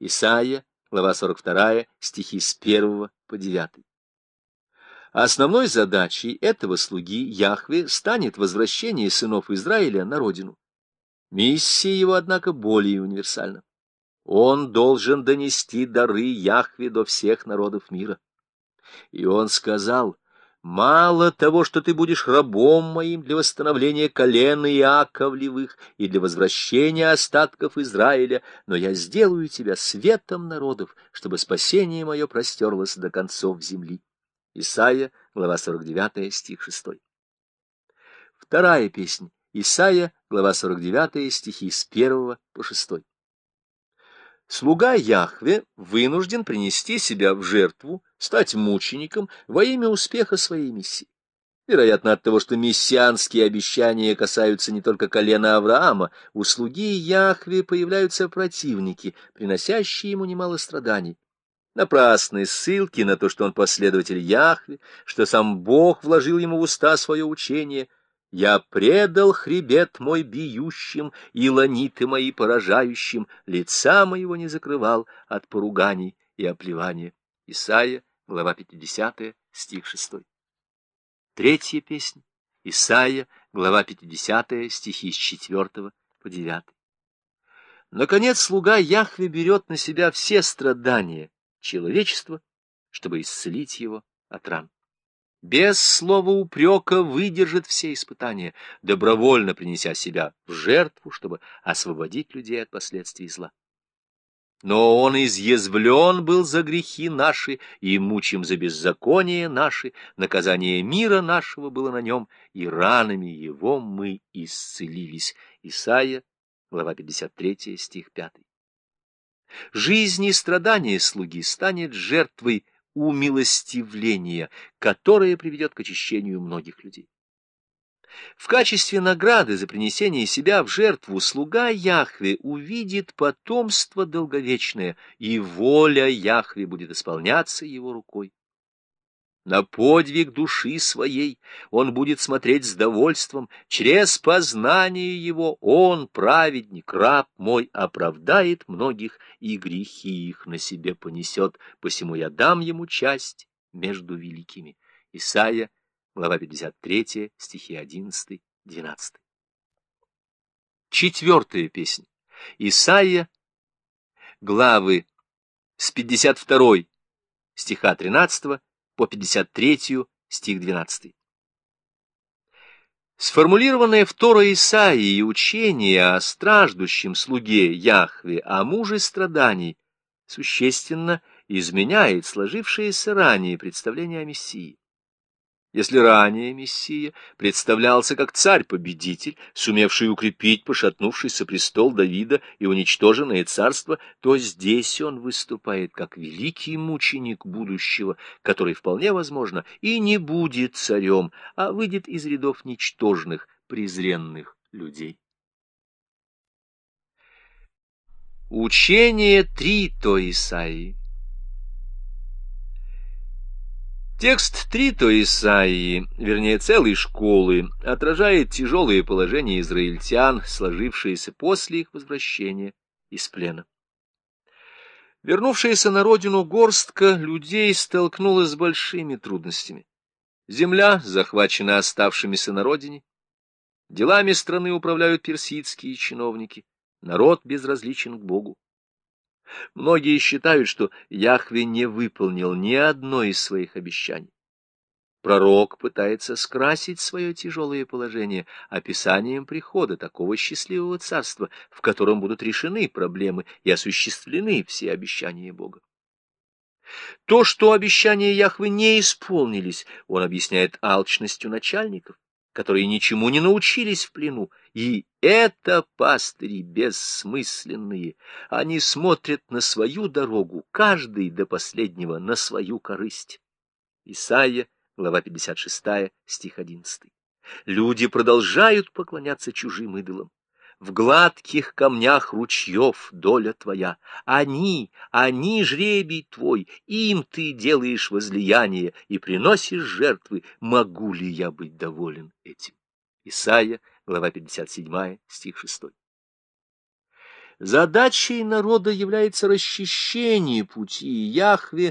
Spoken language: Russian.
Исаия, глава 42, стихи с 1 по 9. Основной задачей этого слуги Яхве станет возвращение сынов Израиля на родину. Миссия его, однако, более универсальна. Он должен донести дары Яхве до всех народов мира. И он сказал, «Мало того, что ты будешь рабом моим для восстановления колен Иаковлевых и для возвращения остатков Израиля, но я сделаю тебя светом народов, чтобы спасение мое простерлось до концов земли». Исайя, глава 49, стих 6. Вторая песня. Исайя, глава 49, стихи с 1 по 6. Слуга Яхве вынужден принести себя в жертву, стать мучеником во имя успеха своей миссии. Вероятно, от того, что мессианские обещания касаются не только колена Авраама, у слуги Яхве появляются противники, приносящие ему немало страданий. Напрасные ссылки на то, что он последователь Яхве, что сам Бог вложил ему в уста свое учение — я предал хребет мой бьющим, и ланиты мои поражающим, лица моего не закрывал от поруганий и оплевания. Исайя, глава 50, стих 6. Третья песня. Исайя, глава 50, стихи с 4 по 9. Наконец, слуга Яхве берет на себя все страдания человечества, чтобы исцелить его от ран без слова упрека выдержит все испытания, добровольно принеся себя в жертву, чтобы освободить людей от последствий зла. Но он изъязвлен был за грехи наши и мучим за беззаконие наши, наказание мира нашего было на нем, и ранами его мы исцелились. Исайя, глава 53, стих 5. Жизнь и страдания слуги станет жертвой умилостивления, которое приведет к очищению многих людей. В качестве награды за принесение себя в жертву слуга Яхве увидит потомство долговечное, и воля Яхве будет исполняться его рукой. На подвиг души своей он будет смотреть с довольством, через познание его он, праведник, раб мой, оправдает многих, и грехи их на себе понесет, посему я дам ему часть между великими. Исайя, глава 53, стихи 11, 12. Четвертая песня. Исайя, главы с 52 стиха 13 по 53 стих 12. Сформулированное в Торо Исаии учение о страждущем слуге Яхве, о муже страданий, существенно изменяет сложившееся ранее представление о Мессии. Если ранее Мессия представлялся как царь-победитель, сумевший укрепить пошатнувшийся престол Давида и уничтоженное царство, то здесь он выступает как великий мученик будущего, который, вполне возможно, и не будет царем, а выйдет из рядов ничтожных, презренных людей. Учение Трито Исаии Текст Трито Исаии, вернее целой школы, отражает тяжелое положение израильтян, сложившееся после их возвращения из плена. Вернувшаяся на родину горстка людей столкнулась с большими трудностями. Земля захвачена оставшимися на родине, делами страны управляют персидские чиновники, народ безразличен к Богу. Многие считают, что Яхве не выполнил ни одно из своих обещаний. Пророк пытается скрасить свое тяжелое положение описанием прихода такого счастливого царства, в котором будут решены проблемы и осуществлены все обещания Бога. То, что обещания Яхвы не исполнились, он объясняет алчностью начальников которые ничему не научились в плену, и это пастыри бессмысленные. Они смотрят на свою дорогу, каждый до последнего на свою корысть. Исайя, глава 56, стих 11. Люди продолжают поклоняться чужим идолам в гладких камнях ручьев доля твоя. Они, они жребий твой, им ты делаешь возлияние и приносишь жертвы. Могу ли я быть доволен этим? Исайя, глава 57, стих 6. Задачей народа является расчищение пути Яхве